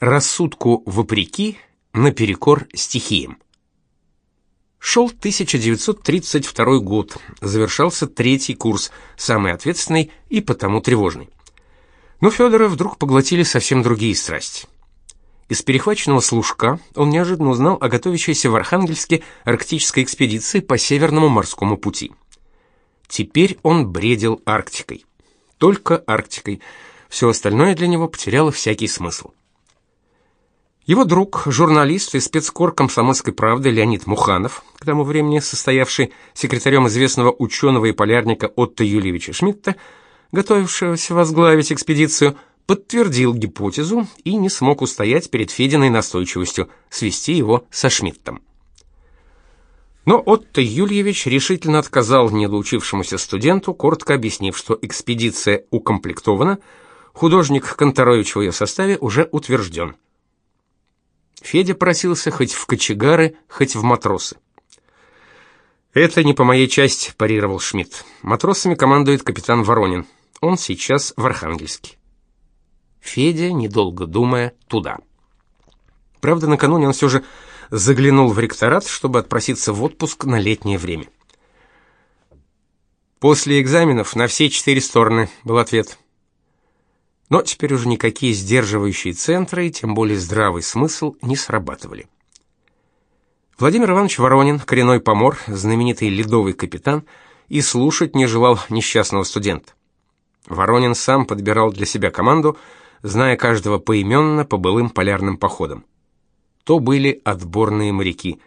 Рассудку вопреки, наперекор стихиям. Шел 1932 год, завершался третий курс, самый ответственный и потому тревожный. Но Федора вдруг поглотили совсем другие страсти. Из перехваченного служка он неожиданно узнал о готовящейся в Архангельске арктической экспедиции по Северному морскому пути. Теперь он бредил Арктикой. Только Арктикой. Все остальное для него потеряло всякий смысл. Его друг, журналист и спецкор комсомольской правды Леонид Муханов, к тому времени состоявший секретарем известного ученого и полярника Отто Юльевича Шмидта, готовившегося возглавить экспедицию, подтвердил гипотезу и не смог устоять перед Фединой настойчивостью свести его со Шмидтом. Но Отто Юльевич решительно отказал недоучившемуся студенту, коротко объяснив, что экспедиция укомплектована, художник Конторович в ее составе уже утвержден. Федя просился хоть в кочегары, хоть в матросы. «Это не по моей части», – парировал Шмидт. «Матросами командует капитан Воронин. Он сейчас в Архангельске». Федя, недолго думая, туда. Правда, накануне он все же заглянул в ректорат, чтобы отпроситься в отпуск на летнее время. «После экзаменов на все четыре стороны», — был ответ. Но теперь уже никакие сдерживающие центры, и тем более здравый смысл, не срабатывали. Владимир Иванович Воронин, коренной помор, знаменитый ледовый капитан, и слушать не желал несчастного студента. Воронин сам подбирал для себя команду — зная каждого поименно по былым полярным походам. То были отборные моряки,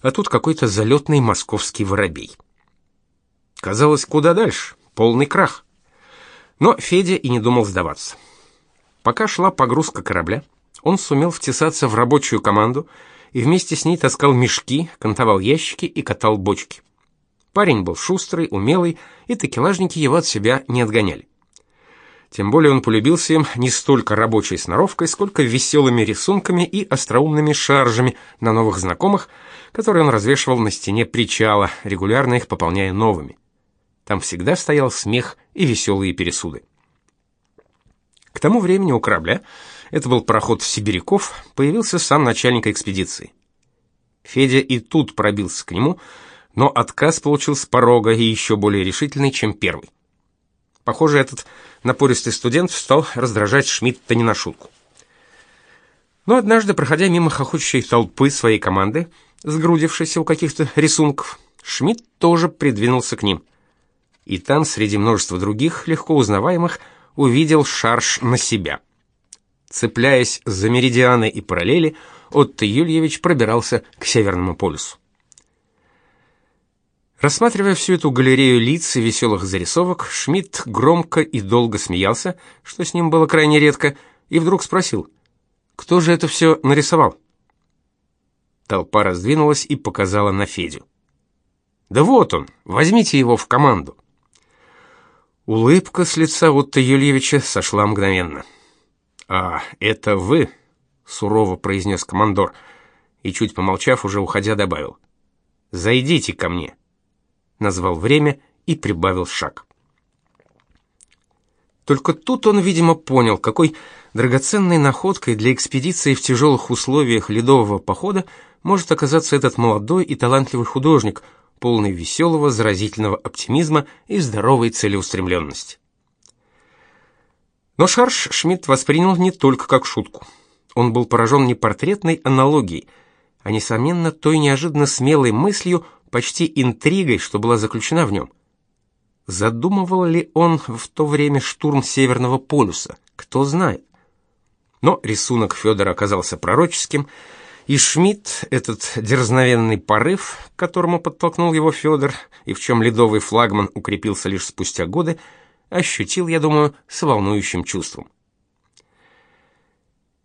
а тут какой-то залетный московский воробей. Казалось, куда дальше? Полный крах. Но Федя и не думал сдаваться. Пока шла погрузка корабля, он сумел втесаться в рабочую команду и вместе с ней таскал мешки, кантовал ящики и катал бочки. Парень был шустрый, умелый, и такелажники его от себя не отгоняли. Тем более он полюбился им не столько рабочей сноровкой, сколько веселыми рисунками и остроумными шаржами на новых знакомых, которые он развешивал на стене причала, регулярно их пополняя новыми. Там всегда стоял смех и веселые пересуды. К тому времени у корабля, это был пароход Сибиряков, появился сам начальник экспедиции. Федя и тут пробился к нему, но отказ получил с порога и еще более решительный, чем первый. Похоже, этот напористый студент стал раздражать Шмидта не на шутку. Но однажды, проходя мимо хохочущей толпы своей команды, сгрудившейся у каких-то рисунков, Шмидт тоже придвинулся к ним. И там, среди множества других, легко узнаваемых, увидел шарж на себя. Цепляясь за меридианы и параллели, Отто Юльевич пробирался к Северному полюсу. Рассматривая всю эту галерею лиц и веселых зарисовок, Шмидт громко и долго смеялся, что с ним было крайне редко, и вдруг спросил: "Кто же это все нарисовал?" Толпа раздвинулась и показала на Федю. "Да вот он, возьмите его в команду". Улыбка с лица Отто Юльевича сошла мгновенно. "А, это вы?" сурово произнес командор и чуть помолчав, уже уходя, добавил: "Зайдите ко мне" назвал время и прибавил шаг. Только тут он, видимо, понял, какой драгоценной находкой для экспедиции в тяжелых условиях ледового похода может оказаться этот молодой и талантливый художник, полный веселого, заразительного оптимизма и здоровой целеустремленности. Но Шарш Шмидт воспринял не только как шутку. Он был поражен не портретной аналогией, а, несомненно, той неожиданно смелой мыслью, почти интригой, что была заключена в нем. Задумывал ли он в то время штурм Северного полюса? Кто знает. Но рисунок Федора оказался пророческим, и Шмидт, этот дерзновенный порыв, к которому подтолкнул его Федор, и в чем ледовый флагман укрепился лишь спустя годы, ощутил, я думаю, с волнующим чувством.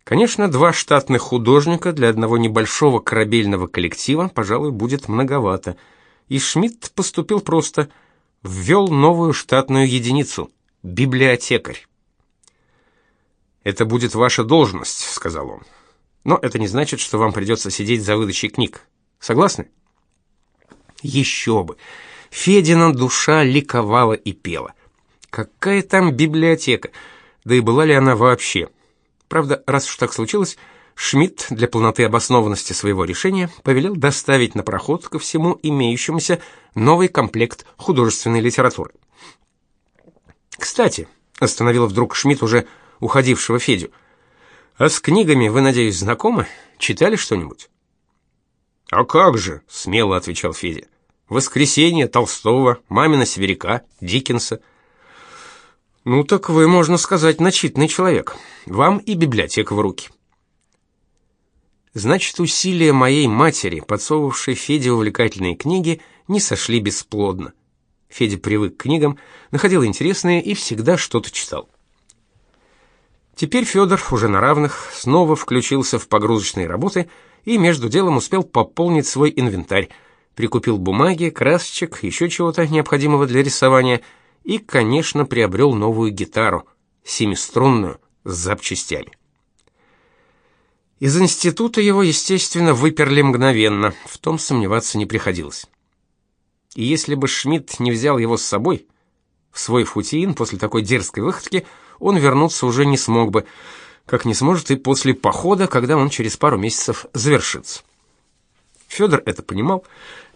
Конечно, два штатных художника для одного небольшого корабельного коллектива, пожалуй, будет многовато. И Шмидт поступил просто ввел новую штатную единицу библиотекарь. Это будет ваша должность, сказал он. Но это не значит, что вам придется сидеть за выдачей книг. Согласны? Еще бы. Федина душа ликовала и пела. Какая там библиотека? Да и была ли она вообще? Правда, раз уж так случилось, Шмидт для полноты обоснованности своего решения повелел доставить на проход ко всему имеющемуся новый комплект художественной литературы. Кстати, остановил вдруг Шмидт уже уходившего Федю. А с книгами вы, надеюсь, знакомы? Читали что-нибудь? А как же, смело отвечал Федя. Воскресенье Толстого, Мамина Северяка, Диккенса. Ну так вы, можно сказать, начитанный человек. Вам и библиотека в руки. Значит, усилия моей матери, подсовывавшей Феде увлекательные книги, не сошли бесплодно. Федя привык к книгам, находил интересные и всегда что-то читал. Теперь Федор уже на равных снова включился в погрузочные работы и между делом успел пополнить свой инвентарь, прикупил бумаги, красочек, еще чего-то необходимого для рисования и, конечно, приобрел новую гитару, семиструнную, с запчастями. Из института его, естественно, выперли мгновенно, в том сомневаться не приходилось. И если бы Шмидт не взял его с собой, в свой футиин после такой дерзкой выходки он вернуться уже не смог бы, как не сможет и после похода, когда он через пару месяцев завершится. Федор это понимал,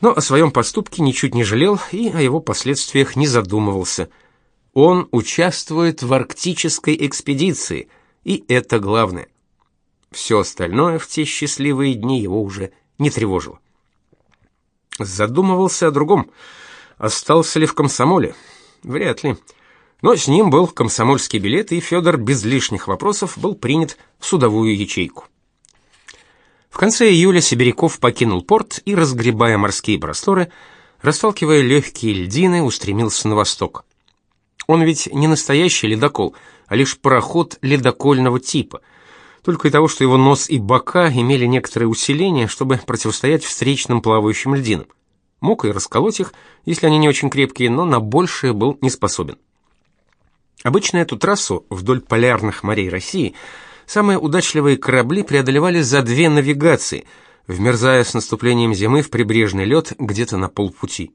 но о своем поступке ничуть не жалел и о его последствиях не задумывался. Он участвует в арктической экспедиции, и это главное. Все остальное в те счастливые дни его уже не тревожило. Задумывался о другом. Остался ли в комсомоле? Вряд ли. Но с ним был комсомольский билет, и Федор без лишних вопросов был принят в судовую ячейку. В конце июля Сибиряков покинул порт и, разгребая морские просторы, расталкивая легкие льдины, устремился на восток. Он ведь не настоящий ледокол, а лишь пароход ледокольного типа — только и того, что его нос и бока имели некоторое усиление, чтобы противостоять встречным плавающим льдинам. Мог и расколоть их, если они не очень крепкие, но на большее был не способен. Обычно эту трассу вдоль полярных морей России самые удачливые корабли преодолевали за две навигации, вмерзая с наступлением зимы в прибрежный лед где-то на полпути.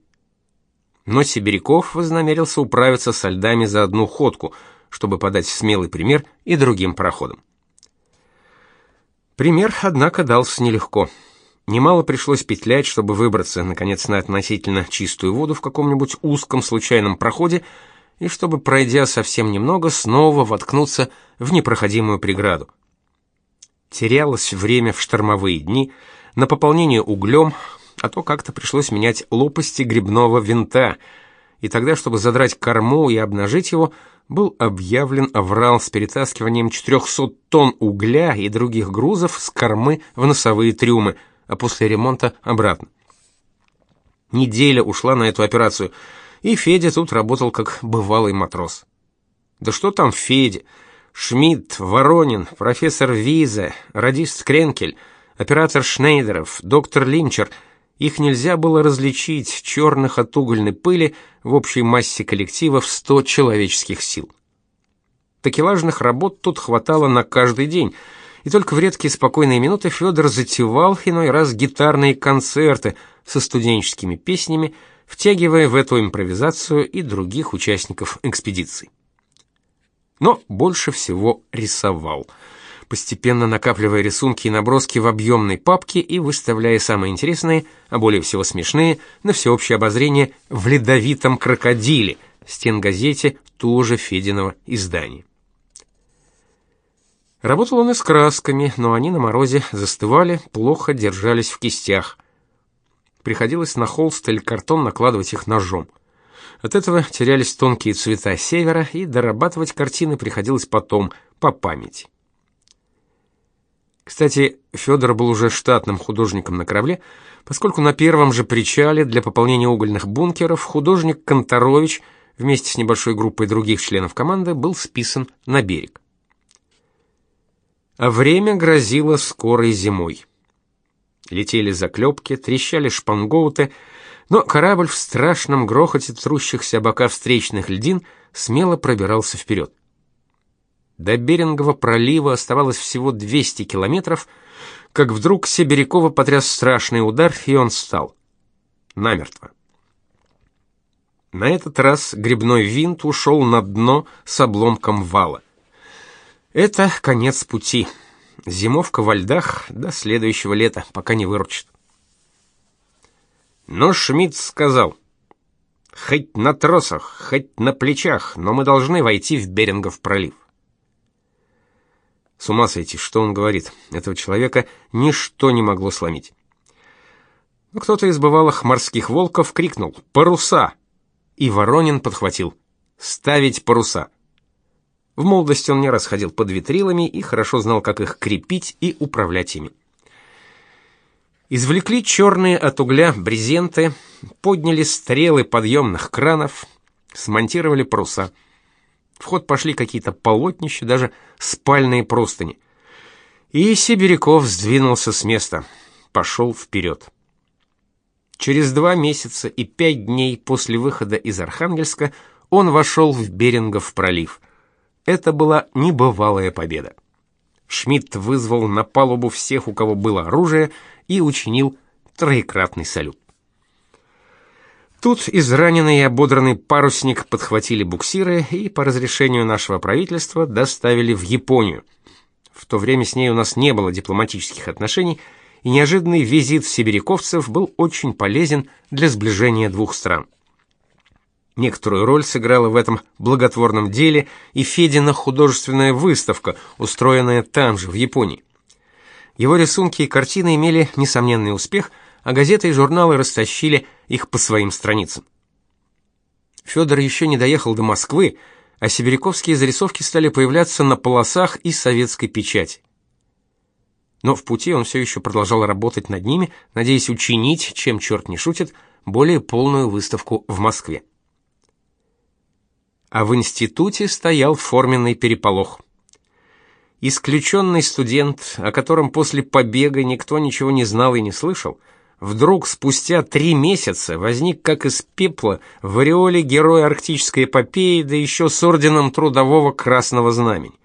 Но Сибиряков вознамерился управиться со льдами за одну ходку, чтобы подать смелый пример и другим пароходам. Пример, однако, дался нелегко. Немало пришлось петлять, чтобы выбраться, наконец, на относительно чистую воду в каком-нибудь узком случайном проходе, и чтобы, пройдя совсем немного, снова воткнуться в непроходимую преграду. Терялось время в штормовые дни, на пополнение углем, а то как-то пришлось менять лопасти грибного винта, и тогда, чтобы задрать корму и обнажить его, был объявлен аврал с перетаскиванием 400 тонн угля и других грузов с кормы в носовые трюмы, а после ремонта обратно. Неделя ушла на эту операцию, и Федя тут работал как бывалый матрос. Да что там Федя? Шмидт, Воронин, профессор Визе, радист Кренкель, оператор Шнейдеров, доктор Линчер — их нельзя было различить, черных от угольной пыли, в общей массе коллектива в 100 человеческих сил. Такелажных работ тут хватало на каждый день, и только в редкие спокойные минуты Федор затевал иной раз гитарные концерты со студенческими песнями, втягивая в эту импровизацию и других участников экспедиции. Но больше всего рисовал – постепенно накапливая рисунки и наброски в объемной папке и выставляя самые интересные, а более всего смешные, на всеобщее обозрение в ледовитом крокодиле, стенгазете тоже Фединого издания. Работал он и с красками, но они на морозе застывали, плохо держались в кистях. Приходилось на холст или картон накладывать их ножом. От этого терялись тонкие цвета севера, и дорабатывать картины приходилось потом, по памяти. Кстати, Федор был уже штатным художником на корабле, поскольку на первом же причале для пополнения угольных бункеров художник Конторович вместе с небольшой группой других членов команды был списан на берег. А время грозило скорой зимой. Летели заклепки, трещали шпангоуты, но корабль в страшном грохоте трущихся бока встречных льдин смело пробирался вперед. До Берингового пролива оставалось всего 200 километров, как вдруг Сибирякова потряс страшный удар, и он встал. Намертво. На этот раз грибной винт ушел на дно с обломком вала. Это конец пути. Зимовка во льдах до следующего лета, пока не выручит. Но Шмидт сказал: "Хоть на тросах, хоть на плечах, но мы должны войти в Берингов пролив". С ума сойти, что он говорит? Этого человека ничто не могло сломить. Кто-то из бывалых морских волков крикнул: "Паруса!" И Воронин подхватил: "Ставить паруса!" В молодости он не раз ходил под ветрилами и хорошо знал, как их крепить и управлять ими. Извлекли черные от угля брезенты, подняли стрелы подъемных кранов, смонтировали паруса. В ход пошли какие-то полотнища, даже спальные простыни. И Сибиряков сдвинулся с места, пошел вперед. Через два месяца и пять дней после выхода из Архангельска он вошел в Берингов пролив – это была небывалая победа. Шмидт вызвал на палубу всех, у кого было оружие, и учинил троекратный салют. Тут израненный и ободранный парусник подхватили буксиры и по разрешению нашего правительства доставили в Японию. В то время с ней у нас не было дипломатических отношений, и неожиданный визит сибиряковцев был очень полезен для сближения двух стран. Некоторую роль сыграла в этом благотворном деле и Федина художественная выставка, устроенная там же, в Японии. Его рисунки и картины имели несомненный успех, а газеты и журналы растащили их по своим страницам. Федор еще не доехал до Москвы, а сибиряковские зарисовки стали появляться на полосах и советской печати. Но в пути он все еще продолжал работать над ними, надеясь учинить, чем черт не шутит, более полную выставку в Москве а в институте стоял форменный переполох. Исключенный студент, о котором после побега никто ничего не знал и не слышал, вдруг спустя три месяца возник как из пепла в ореоле героя арктической эпопеи, да еще с орденом Трудового Красного Знамени.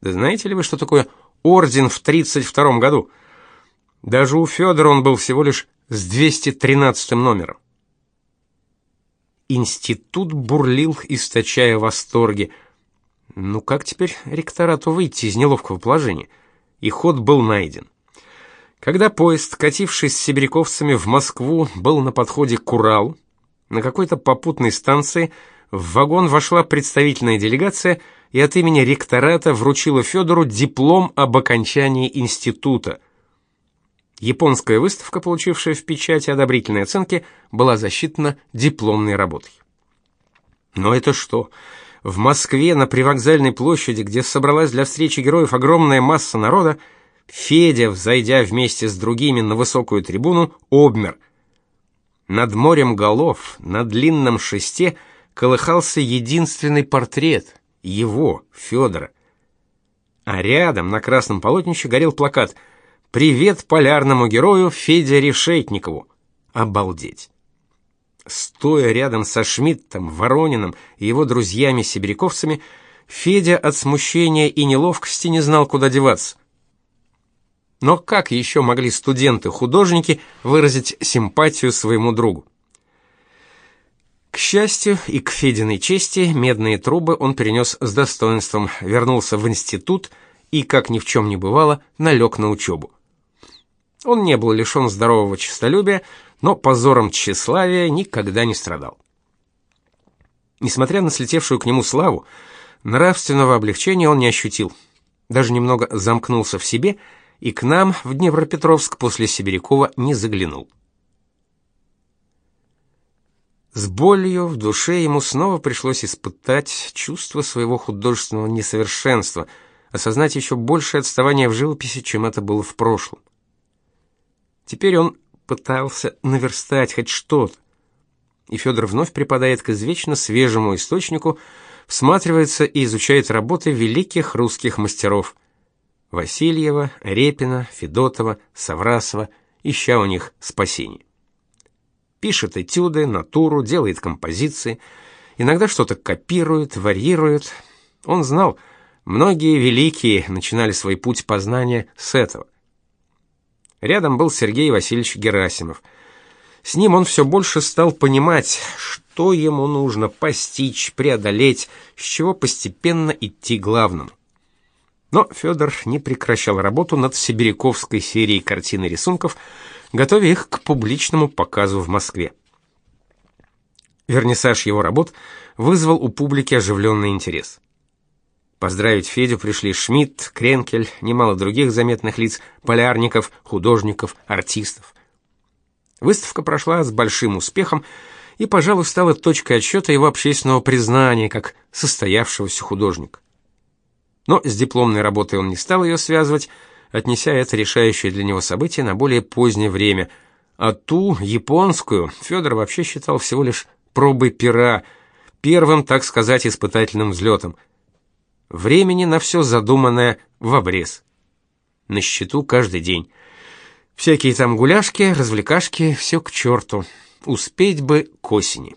Да знаете ли вы, что такое орден в 32 году? Даже у Федора он был всего лишь с 213 номером. Институт бурлил, источая восторги. Ну как теперь ректорату выйти из неловкого положения? И ход был найден. Когда поезд, катившись с сибиряковцами в Москву, был на подходе к Уралу, на какой-то попутной станции в вагон вошла представительная делегация и от имени ректората вручила Федору диплом об окончании института – Японская выставка, получившая в печати одобрительные оценки, была засчитана дипломной работой. Но это что? В Москве на привокзальной площади, где собралась для встречи героев огромная масса народа, Федя, взойдя вместе с другими на высокую трибуну, обмер. Над морем голов, на длинном шесте колыхался единственный портрет его, Федора. А рядом на красном полотнище горел плакат — Привет полярному герою Феде Решетникову. Обалдеть. Стоя рядом со Шмидтом, Ворониным и его друзьями-сибиряковцами, Федя от смущения и неловкости не знал, куда деваться. Но как еще могли студенты-художники выразить симпатию своему другу? К счастью и к Фединой чести медные трубы он перенес с достоинством, вернулся в институт и, как ни в чем не бывало, налег на учебу. Он не был лишен здорового честолюбия, но позором тщеславия никогда не страдал. Несмотря на слетевшую к нему славу, нравственного облегчения он не ощутил. Даже немного замкнулся в себе и к нам в Днепропетровск после Сибирякова не заглянул. С болью в душе ему снова пришлось испытать чувство своего художественного несовершенства, осознать еще большее отставание в живописи, чем это было в прошлом. Теперь он пытался наверстать хоть что-то. И Федор вновь припадает к извечно свежему источнику, всматривается и изучает работы великих русских мастеров: Васильева, Репина, Федотова, Саврасова, ища у них спасение. Пишет этюды, натуру, делает композиции, иногда что-то копирует, варьирует. Он знал, многие великие начинали свой путь познания с этого. Рядом был Сергей Васильевич Герасимов. С ним он все больше стал понимать, что ему нужно постичь, преодолеть, с чего постепенно идти к главному. Но Федор не прекращал работу над сибиряковской серией картин и рисунков, готовя их к публичному показу в Москве. Вернисаж его работ вызвал у публики оживленный интерес. Поздравить Федю пришли Шмидт, Кренкель, немало других заметных лиц, полярников, художников, артистов. Выставка прошла с большим успехом и, пожалуй, стала точкой отсчета его общественного признания как состоявшегося художника. Но с дипломной работой он не стал ее связывать, отнеся это решающее для него событие на более позднее время, а ту, японскую, Федор вообще считал всего лишь пробой пера, первым, так сказать, испытательным взлетом. Времени на все задуманное в обрез. На счету каждый день. Всякие там гуляшки, развлекашки, все к черту. Успеть бы к осени.